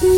Manda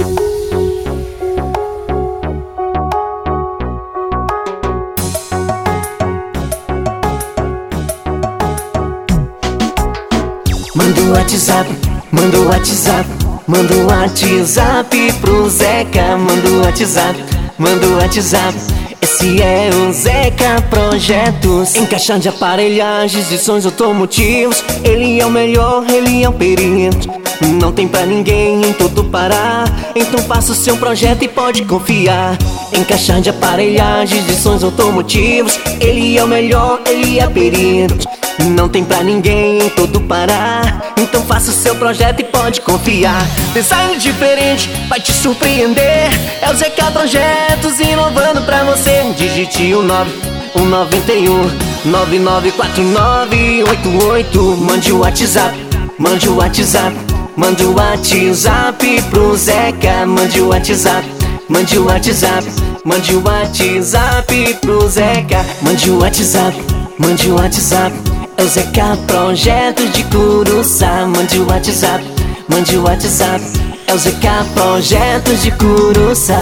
o WhatsApp, manda o WhatsApp, manda o WhatsApp pro Zeca, manda o WhatsApp, manda o WhatsApp. Esse é o Zeca Projetos Em de aparelhagens de sons automotivos Ele é o melhor, ele é o perito Não tem pra ninguém em todo Pará. Então faça o seu projeto e pode confiar. Em de aparelhagens de sons automotivos. Ele é o melhor, ele é perito não tem pra ninguém em todo Pará. Então faça o seu projeto e pode confiar. Design diferente vai te surpreender. É o ZK Projetos inovando pra você. Digite o 9, o 91 994988 Mande o WhatsApp, mande o WhatsApp Mande o WhatsApp pro Zeca Mande o WhatsApp, mande o WhatsApp Mande o WhatsApp pro Zeca Mande o WhatsApp, mande o WhatsApp. É o ZK Projetos de Curuçá Mande o WhatsApp, mande o WhatsApp. É o ZK Projetos de Curuçá.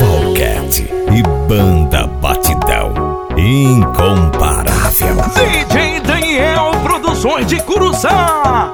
Volcat e Banda Batidão Incomparável. DJ Daniel Produções de Curuçá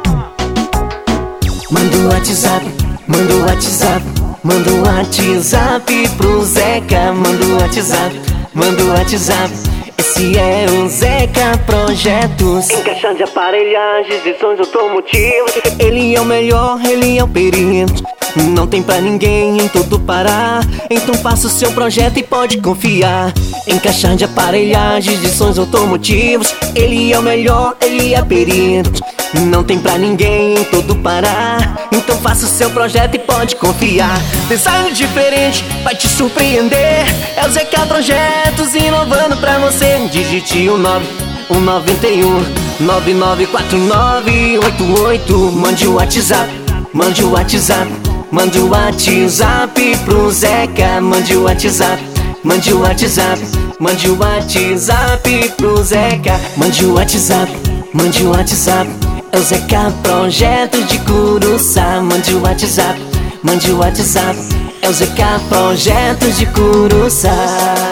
WhatsApp, manda o WhatsApp Manda o WhatsApp pro Zeca Manda o WhatsApp, manda o WhatsApp. Esse é o Zeca Projetos. Em de aparelhagens e sons automotivos. Ele é o melhor, ele é o perito Não tem pra ninguém em todo Pará Então faça o seu projeto e pode confiar. Em de aparelhagens e sons automotivos. Ele é o melhor, ele é perito não tem pra ninguém em todo Pará. Então faça o seu projeto e pode confiar. Design diferente vai te surpreender. É o ZK Projetos inovando pra você. Digite o 9, o 91 994988 Mande o WhatsApp, mande o WhatsApp. Mande o WhatsApp pro Zeca Mande o WhatsApp, mande o WhatsApp. Mande o WhatsApp pro Zeca Mande o WhatsApp, mande o WhatsApp é o ZK Projetos de Curuçá. Mande o WhatsApp, mande o WhatsApp. É o ZK Projetos de Curuçá